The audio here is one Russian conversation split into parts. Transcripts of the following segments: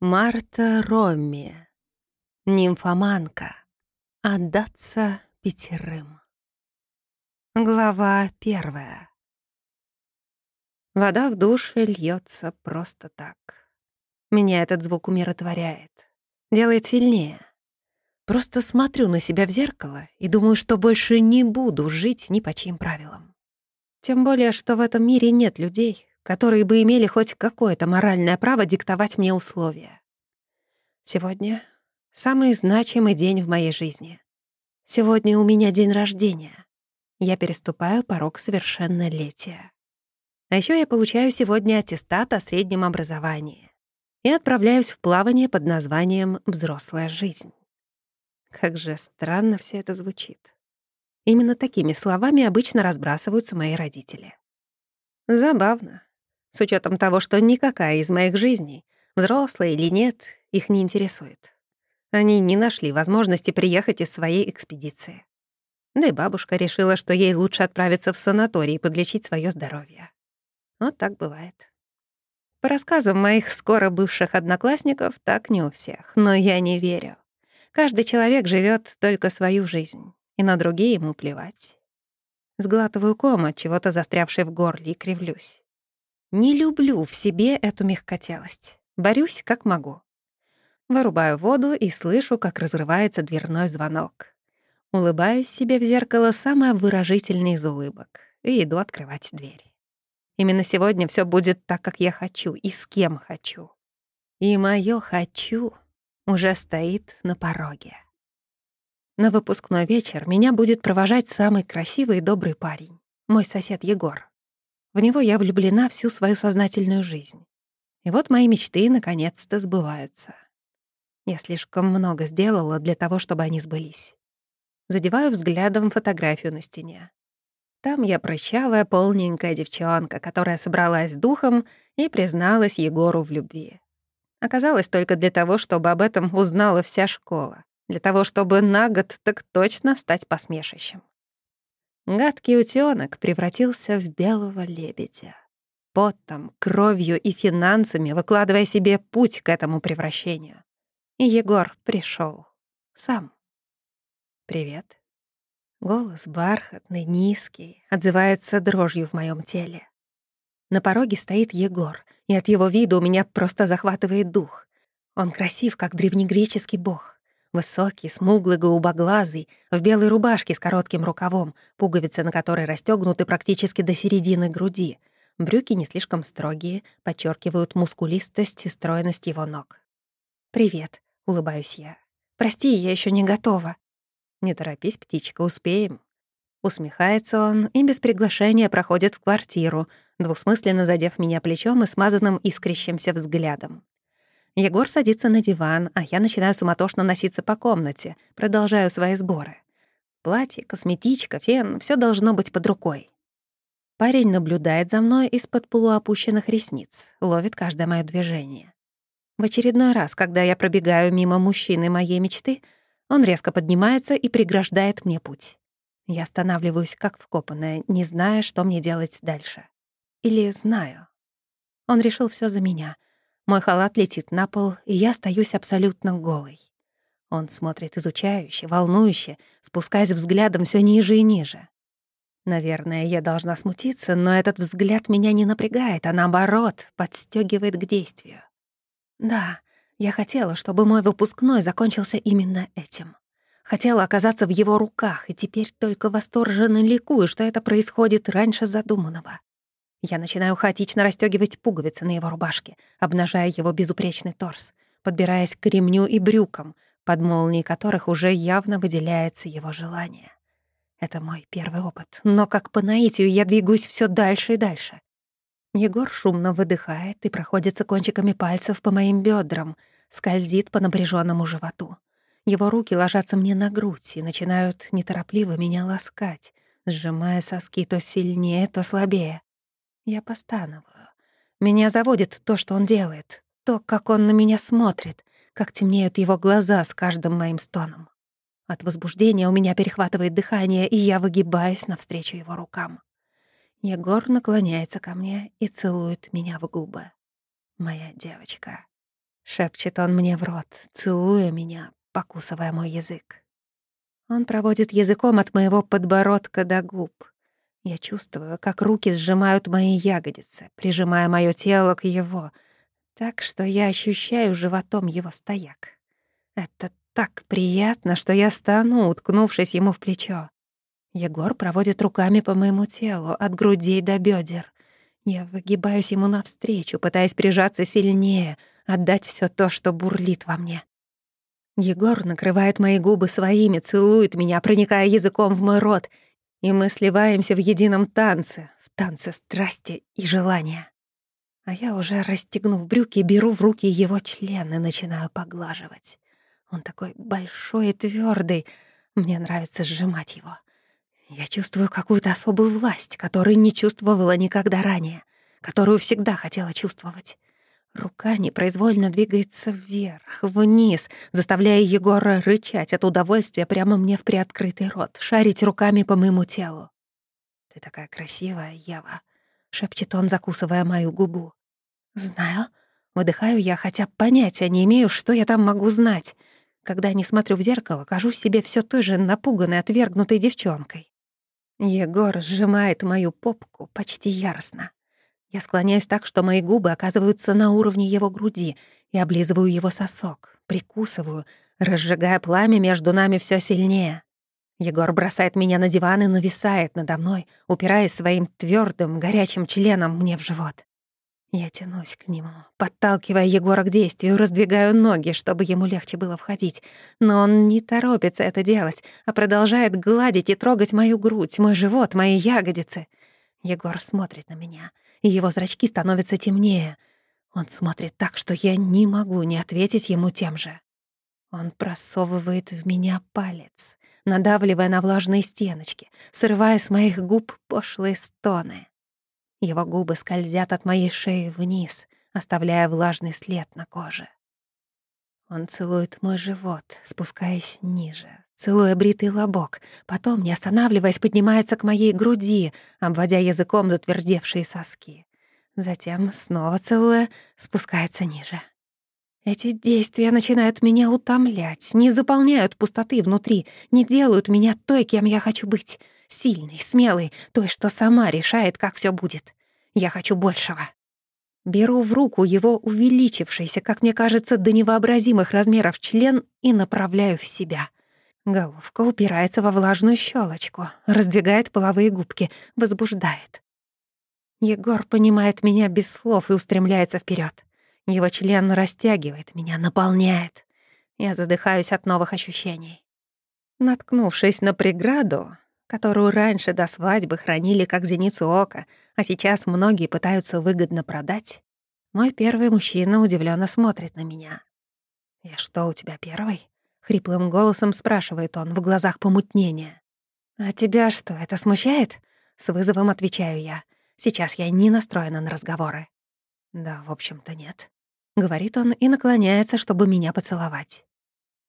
Марта Ромми. Нимфоманка. Отдаться пятерым. Глава первая. Вода в душе льется просто так. Меня этот звук умиротворяет, делает сильнее. Просто смотрю на себя в зеркало и думаю, что больше не буду жить ни по чьим правилам. Тем более, что в этом мире нет людей, которые бы имели хоть какое-то моральное право диктовать мне условия. Сегодня самый значимый день в моей жизни. Сегодня у меня день рождения. Я переступаю порог совершеннолетия. А еще я получаю сегодня аттестат о среднем образовании и отправляюсь в плавание под названием «Взрослая жизнь». Как же странно все это звучит. Именно такими словами обычно разбрасываются мои родители. Забавно, с учетом того, что никакая из моих жизней, взрослая или нет, их не интересует. Они не нашли возможности приехать из своей экспедиции. Да и бабушка решила, что ей лучше отправиться в санаторий и подлечить свое здоровье. Вот так бывает. По рассказам моих скоро бывших одноклассников, так не у всех, но я не верю. Каждый человек живет только свою жизнь, и на другие ему плевать. Сглатываю ком от чего-то застрявшей в горле и кривлюсь. Не люблю в себе эту мягкотелость. Борюсь, как могу. Вырубаю воду и слышу, как разрывается дверной звонок. Улыбаюсь себе в зеркало самое выражительный из улыбок и иду открывать дверь. Именно сегодня все будет так, как я хочу и с кем хочу. И моё «хочу» уже стоит на пороге. На выпускной вечер меня будет провожать самый красивый и добрый парень, мой сосед Егор. В него я влюблена всю свою сознательную жизнь. И вот мои мечты наконец-то сбываются. Я слишком много сделала для того, чтобы они сбылись. Задеваю взглядом фотографию на стене. Там я прыщавая, полненькая девчонка, которая собралась духом и призналась Егору в любви. Оказалось только для того, чтобы об этом узнала вся школа. Для того, чтобы на год так точно стать посмешищем. Гадкий утёнок превратился в белого лебедя. Потом, кровью и финансами выкладывая себе путь к этому превращению. И Егор пришел Сам. «Привет». Голос бархатный, низкий, отзывается дрожью в моем теле. На пороге стоит Егор, и от его вида у меня просто захватывает дух. Он красив, как древнегреческий бог. Высокий, смуглый, голубоглазый, в белой рубашке с коротким рукавом, пуговицы на которой расстёгнуты практически до середины груди. Брюки не слишком строгие, подчеркивают мускулистость и стройность его ног. «Привет», — улыбаюсь я. «Прости, я еще не готова». «Не торопись, птичка, успеем». Усмехается он и без приглашения проходит в квартиру, двусмысленно задев меня плечом и смазанным искрящимся взглядом. Егор садится на диван, а я начинаю суматошно носиться по комнате, продолжаю свои сборы. Платье, косметичка, фен — все должно быть под рукой. Парень наблюдает за мной из-под полуопущенных ресниц, ловит каждое моё движение. В очередной раз, когда я пробегаю мимо мужчины моей мечты, он резко поднимается и преграждает мне путь. Я останавливаюсь как вкопанная, не зная, что мне делать дальше. Или знаю. Он решил все за меня — мой халат летит на пол, и я остаюсь абсолютно голой. Он смотрит изучающе, волнующе, спускаясь взглядом все ниже и ниже. Наверное, я должна смутиться, но этот взгляд меня не напрягает, а наоборот, подстегивает к действию. Да, я хотела, чтобы мой выпускной закончился именно этим. Хотела оказаться в его руках, и теперь только восторженно ликую, что это происходит раньше задуманного. Я начинаю хаотично расстёгивать пуговицы на его рубашке, обнажая его безупречный торс, подбираясь к ремню и брюкам, под молнией которых уже явно выделяется его желание. Это мой первый опыт, но как по наитию я двигаюсь всё дальше и дальше. Егор шумно выдыхает и проходится кончиками пальцев по моим бёдрам, скользит по напряжённому животу. Его руки ложатся мне на грудь и начинают неторопливо меня ласкать, сжимая соски то сильнее, то слабее. Я постановаю. Меня заводит то, что он делает, то, как он на меня смотрит, как темнеют его глаза с каждым моим стоном. От возбуждения у меня перехватывает дыхание, и я выгибаюсь навстречу его рукам. Егор наклоняется ко мне и целует меня в губы. «Моя девочка», — Шепчет он мне в рот, целуя меня, покусывая мой язык. Он проводит языком от моего подбородка до губ. Я чувствую, как руки сжимают мои ягодицы, прижимая моё тело к его, так что я ощущаю животом его стояк. Это так приятно, что я стану, уткнувшись ему в плечо. Егор проводит руками по моему телу, от грудей до бедер. Я выгибаюсь ему навстречу, пытаясь прижаться сильнее, отдать все то, что бурлит во мне. Егор накрывает мои губы своими, целует меня, проникая языком в мой рот, и мы сливаемся в едином танце, в танце страсти и желания. А я уже, расстегнув брюки, беру в руки его член и начинаю поглаживать. Он такой большой и твердый, мне нравится сжимать его. Я чувствую какую-то особую власть, которую не чувствовала никогда ранее, которую всегда хотела чувствовать. Рука непроизвольно двигается вверх, вниз, заставляя Егора рычать от удовольствия прямо мне в приоткрытый рот, шарить руками по моему телу. «Ты такая красивая, Ева», — шепчет он, закусывая мою губу. «Знаю». Выдыхаю я, хотя понятия не имею, что я там могу знать. Когда не смотрю в зеркало, кажусь себе все той же напуганной, отвергнутой девчонкой. Егор сжимает мою попку почти яростно. Я склоняюсь так, что мои губы оказываются на уровне его груди и облизываю его сосок, прикусываю, разжигая пламя между нами все сильнее. Егор бросает меня на диван и нависает надо мной, упираясь своим твердым, горячим членом мне в живот. Я тянусь к нему, подталкивая Егора к действию, раздвигаю ноги, чтобы ему легче было входить. Но он не торопится это делать, а продолжает гладить и трогать мою грудь, мой живот, мои ягодицы. Егор смотрит на меня, и его зрачки становятся темнее. Он смотрит так, что я не могу не ответить ему тем же. Он просовывает в меня палец, надавливая на влажные стеночки, срывая с моих губ пошлые стоны. Его губы скользят от моей шеи вниз, оставляя влажный след на коже. Он целует мой живот, спускаясь ниже, целуя бритый лобок, потом, не останавливаясь, поднимается к моей груди, обводя языком затвердевшие соски. Затем, снова целуя, спускается ниже. Эти действия начинают меня утомлять, не заполняют пустоты внутри, не делают меня той, кем я хочу быть — Сильный, смелый, той, что сама решает, как все будет. Я хочу большего. Беру в руку его увеличившийся, как мне кажется, до невообразимых размеров член и направляю в себя. Головка упирается во влажную щелочку, раздвигает половые губки, возбуждает. Егор понимает меня без слов и устремляется вперед. Его член растягивает меня, наполняет. Я задыхаюсь от новых ощущений. Наткнувшись на преграду, которую раньше до свадьбы хранили как зеницу ока, а сейчас многие пытаются выгодно продать, мой первый мужчина удивленно смотрит на меня. «Я что, у тебя первый?» — хриплым голосом спрашивает он, в глазах помутнение. «А тебя что, это смущает?» — с вызовом отвечаю я. Сейчас я не настроена на разговоры. «Да, в общем-то, нет», — говорит он и наклоняется, чтобы меня поцеловать.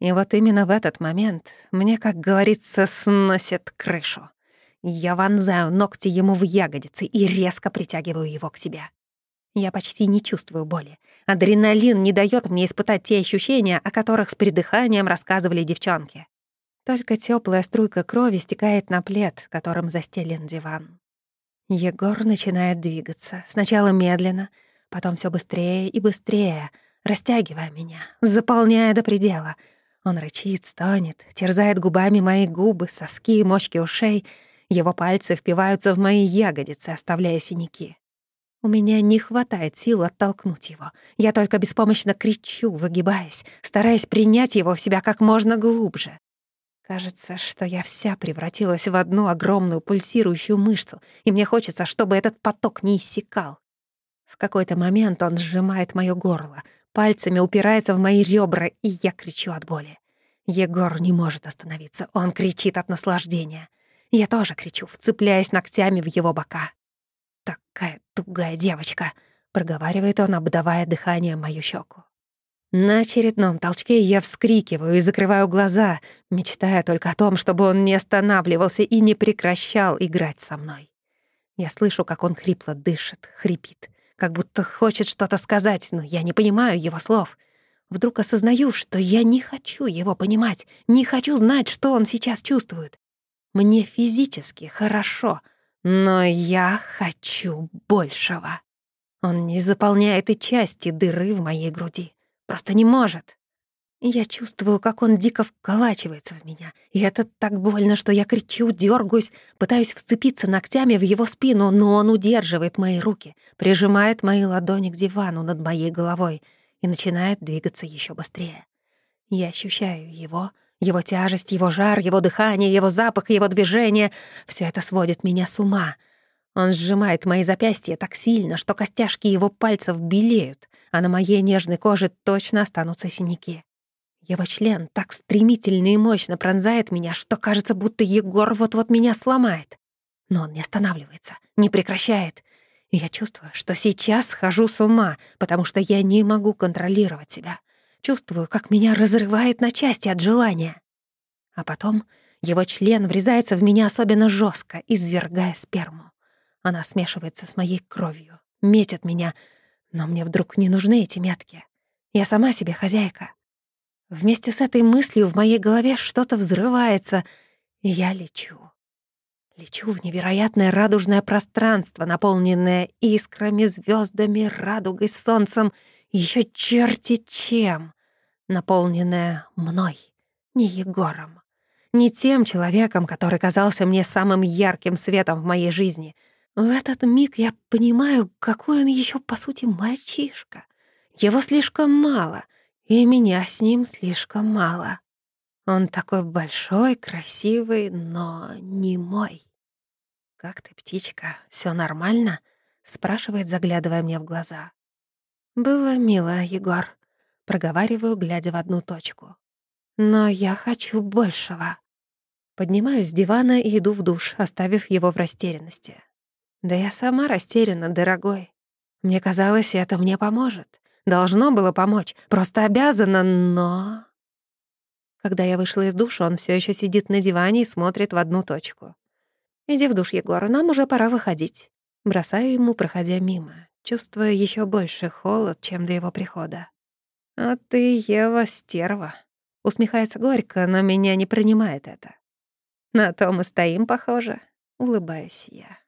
И вот именно в этот момент мне, как говорится, сносит крышу. Я вонзаю ногти ему в ягодицы и резко притягиваю его к себе. Я почти не чувствую боли. Адреналин не дает мне испытать те ощущения, о которых с придыханием рассказывали девчонки. Только теплая струйка крови стекает на плед, которым застелен диван. Егор начинает двигаться, сначала медленно, потом все быстрее и быстрее, растягивая меня, заполняя до предела — он рычит, стонет, терзает губами мои губы, соски, мочки ушей. Его пальцы впиваются в мои ягодицы, оставляя синяки. У меня не хватает сил оттолкнуть его. Я только беспомощно кричу, выгибаясь, стараясь принять его в себя как можно глубже. Кажется, что я вся превратилась в одну огромную пульсирующую мышцу, и мне хочется, чтобы этот поток не иссякал. В какой-то момент он сжимает моё горло, пальцами упирается в мои ребра, и я кричу от боли. Егор не может остановиться, он кричит от наслаждения. Я тоже кричу, вцепляясь ногтями в его бока. «Такая тугая девочка», — проговаривает он, обдавая дыхание мою щеку. На очередном толчке я вскрикиваю и закрываю глаза, мечтая только о том, чтобы он не останавливался и не прекращал играть со мной. Я слышу, как он хрипло дышит, хрипит, как будто хочет что-то сказать, но я не понимаю его слов. Вдруг осознаю, что я не хочу его понимать, не хочу знать, что он сейчас чувствует. Мне физически хорошо, но я хочу большего. Он не заполняет и части дыры в моей груди. Просто не может. Я чувствую, как он дико вколачивается в меня, и это так больно, что я кричу, дергаюсь, пытаюсь вцепиться ногтями в его спину, но он удерживает мои руки, прижимает мои ладони к дивану над моей головой и начинает двигаться еще быстрее. Я ощущаю его, его тяжесть, его жар, его дыхание, его запах, его движение. Все это сводит меня с ума. Он сжимает мои запястья так сильно, что костяшки его пальцев белеют, а на моей нежной коже точно останутся синяки. Его член так стремительно и мощно пронзает меня, что кажется, будто Егор вот-вот меня сломает. Но он не останавливается, не прекращает. И я чувствую, что сейчас схожу с ума, потому что я не могу контролировать себя. Чувствую, как меня разрывает на части от желания. А потом его член врезается в меня особенно жестко, извергая сперму. Она смешивается с моей кровью, метит меня, но мне вдруг не нужны эти метки. Я сама себе хозяйка. Вместе с этой мыслью в моей голове что-то взрывается, и я лечу. Лечу в невероятное радужное пространство, наполненное искрами, звездами, радугой, солнцем еще черти чем, наполненное мной, не Егором, не тем человеком, который казался мне самым ярким светом в моей жизни. В этот миг я понимаю, какой он еще по сути мальчишка. Его слишком мало — и меня с ним слишком мало. Он такой большой, красивый, но не мой. «Как ты, птичка, все нормально?» — спрашивает, заглядывая мне в глаза. «Было мило, Егор», — проговариваю, глядя в одну точку. «Но я хочу большего». Поднимаюсь с дивана и иду в душ, оставив его в растерянности. Да я сама растеряна, дорогой. Мне казалось, это мне поможет. Должно было помочь, просто обязана, но... Когда я вышла из душа, он все еще сидит на диване и смотрит в одну точку. «Иди в душ, Егор, нам уже пора выходить». Бросаю ему, проходя мимо, чувствуя еще больше холод, чем до его прихода. «А ты, Ева, стерва». Усмехается горько, но меня не принимает это. На то мы стоим, похоже. Улыбаюсь я.